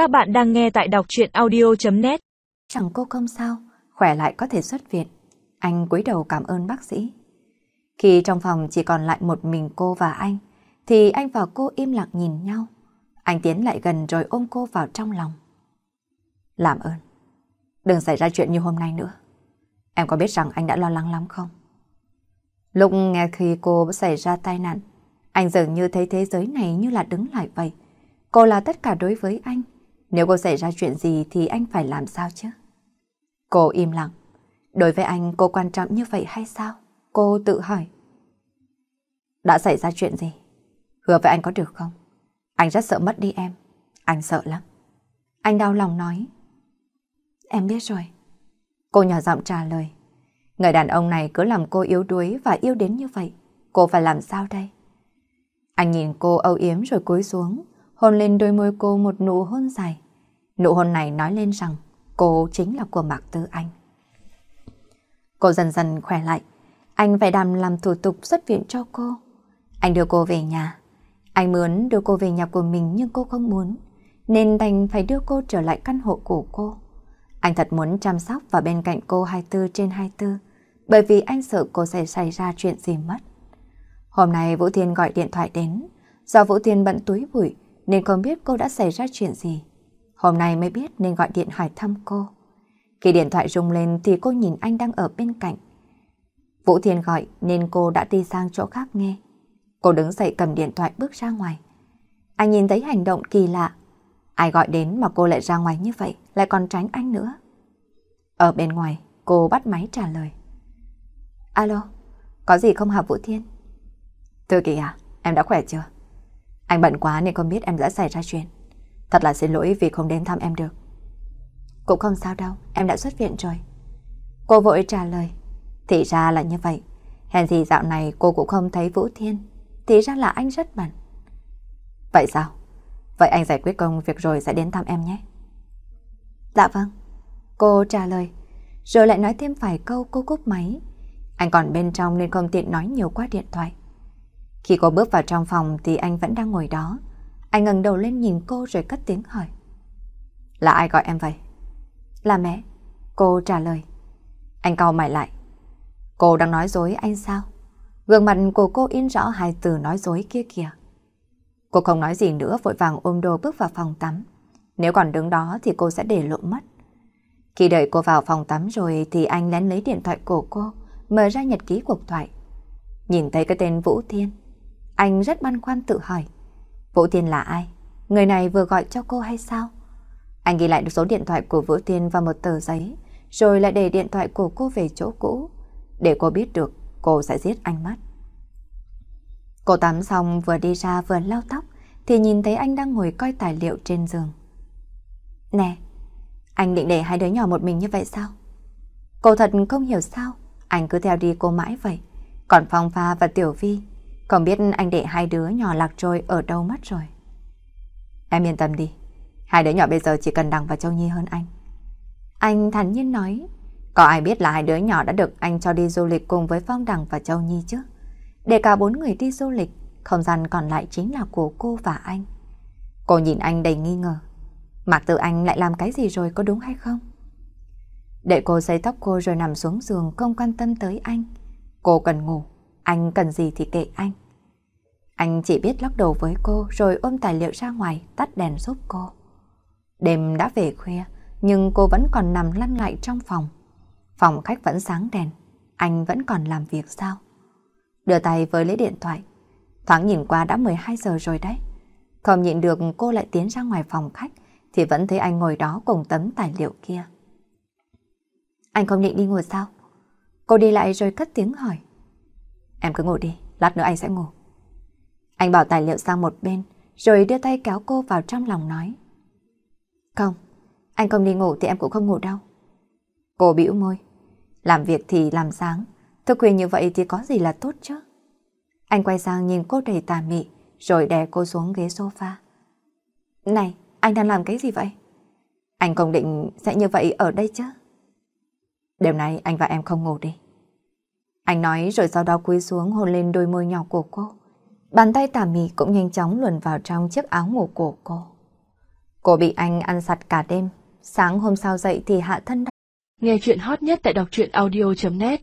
Các bạn đang nghe tại đọc chuyện audio.net Chẳng cô không sao, khỏe lại có thể xuất viện. Anh cúi đầu cảm ơn bác sĩ. Khi trong phòng chỉ còn lại một mình cô và anh, thì anh và cô im lặng nhìn nhau. Anh tiến lại gần rồi ôm cô vào trong lòng. Làm ơn, đừng xảy ra chuyện như hôm nay nữa. Em có biết rằng anh đã lo lắng lắm không? Lúc nghe khi cô xảy ra tai nạn, anh dường như thấy thế giới này như là đứng lại vậy. Cô là tất cả đối với anh. Nếu cô xảy ra chuyện gì thì anh phải làm sao chứ? Cô im lặng. Đối với anh cô quan trọng như vậy hay sao? Cô tự hỏi. Đã xảy ra chuyện gì? Hứa với anh có được không? Anh rất sợ mất đi em. Anh sợ lắm. Anh đau lòng nói. Em biết rồi. Cô nhỏ giọng trả lời. Người đàn ông này cứ làm cô yếu đuối và yêu đến như vậy. Cô phải làm sao đây? Anh nhìn cô âu yếm rồi cúi xuống, hôn lên đôi môi cô một nụ hôn dài. Nụ hôn này nói lên rằng cô chính là của Mạc Tư Anh. Cô dần dần khỏe lại. Anh phải đàm làm thủ tục xuất viện cho cô. Anh đưa cô về nhà. Anh muốn đưa cô về nhà của mình nhưng cô không muốn. Nên đành phải đưa cô trở lại căn hộ của cô. Anh thật muốn chăm sóc và bên cạnh cô 24 trên 24. Bởi vì anh sợ cô sẽ xảy ra chuyện gì mất. Hôm nay Vũ Thiên gọi điện thoại đến. Do Vũ Thiên bận túi bụi, nên không biết cô đã xảy ra chuyện gì. Hôm nay mới biết nên gọi điện hỏi thăm cô. Khi điện thoại rung lên thì cô nhìn anh đang ở bên cạnh. Vũ Thiên gọi nên cô đã đi sang chỗ khác nghe. Cô đứng dậy cầm điện thoại bước ra ngoài. Anh nhìn thấy hành động kỳ lạ. Ai gọi đến mà cô lại ra ngoài như vậy, lại còn tránh anh nữa. Ở bên ngoài, cô bắt máy trả lời. Alo, có gì không hả Vũ Thiên? Thư Kỳ à, em đã khỏe chưa? Anh bận quá nên không biết em đã xảy ra chuyện. Thật là xin lỗi vì không đến thăm em được. Cũng không sao đâu, em đã xuất viện rồi. Cô vội trả lời. Thì ra là như vậy. Hèn gì dạo này cô cũng không thấy Vũ Thiên. Thì ra là anh rất bận. Vậy sao? Vậy anh giải quyết công việc rồi sẽ đến thăm em nhé. Dạ vâng. Cô trả lời. Rồi lại nói thêm vài câu cô cúp máy. Anh còn bên trong nên không tiện nói nhiều qua điện thoại. Khi cô bước vào trong phòng thì anh vẫn đang ngồi đó. Anh ngẩng đầu lên nhìn cô rồi cất tiếng hỏi. Là ai gọi em vậy? Là mẹ. Cô trả lời. Anh cau mày lại. Cô đang nói dối anh sao? Gương mặt của cô in rõ hai từ nói dối kia kìa. Cô không nói gì nữa vội vàng ôm đồ bước vào phòng tắm. Nếu còn đứng đó thì cô sẽ để lộ mất. Khi đợi cô vào phòng tắm rồi thì anh lén lấy điện thoại của cô, mở ra nhật ký cuộc thoại. Nhìn thấy cái tên Vũ Thiên, anh rất băn khoăn tự hỏi. Vũ Thiên là ai? Người này vừa gọi cho cô hay sao? Anh ghi lại được số điện thoại của Vũ Thiên vào một tờ giấy, rồi lại để điện thoại của cô về chỗ cũ, để cô biết được cô sẽ giết anh mất. Cô tắm xong vừa đi ra vừa lau tóc, thì nhìn thấy anh đang ngồi coi tài liệu trên giường. Nè, anh định để hai đứa nhỏ một mình như vậy sao? Cô thật không hiểu sao, anh cứ theo đi cô mãi vậy. Còn Phong Pha và Tiểu Vi không biết anh để hai đứa nhỏ lạc trôi ở đâu mất rồi. Em yên tâm đi. Hai đứa nhỏ bây giờ chỉ cần Đằng và Châu Nhi hơn anh. Anh thản nhiên nói. Có ai biết là hai đứa nhỏ đã được anh cho đi du lịch cùng với Phong Đằng và Châu Nhi chứ? Để cả bốn người đi du lịch, không gian còn lại chính là của cô và anh. Cô nhìn anh đầy nghi ngờ. Mạc Tử Anh lại làm cái gì rồi có đúng hay không? Để cô xây tóc cô rồi nằm xuống giường không quan tâm tới anh. Cô cần ngủ, anh cần gì thì kệ anh. Anh chỉ biết lắc đầu với cô rồi ôm tài liệu ra ngoài tắt đèn giúp cô. Đêm đã về khuya nhưng cô vẫn còn nằm lăn lại trong phòng. Phòng khách vẫn sáng đèn, anh vẫn còn làm việc sao? Đưa tay với lấy điện thoại. Thoáng nhìn qua đã 12 giờ rồi đấy. Không nhịn được cô lại tiến ra ngoài phòng khách thì vẫn thấy anh ngồi đó cùng tấm tài liệu kia. Anh không định đi ngủ sao? Cô đi lại rồi cất tiếng hỏi. Em cứ ngủ đi, lát nữa anh sẽ ngủ. Anh bỏ tài liệu sang một bên, rồi đưa tay kéo cô vào trong lòng nói. Không, anh không đi ngủ thì em cũng không ngủ đâu. Cô bĩu môi. Làm việc thì làm sáng, thức khuya như vậy thì có gì là tốt chứ? Anh quay sang nhìn cô đầy tà mị, rồi đè cô xuống ghế sofa. Này, anh đang làm cái gì vậy? Anh không định sẽ như vậy ở đây chứ? Đêm nay anh và em không ngủ đi. Anh nói rồi sau đó cúi xuống hôn lên đôi môi nhỏ của cô. Bàn tay tà mị cũng nhanh chóng luồn vào trong chiếc áo ngủ của cô. Cô bị anh ăn sạch cả đêm, sáng hôm sau dậy thì hạ thân. Nghe chuyện hot nhất tại đọc truyện audio.net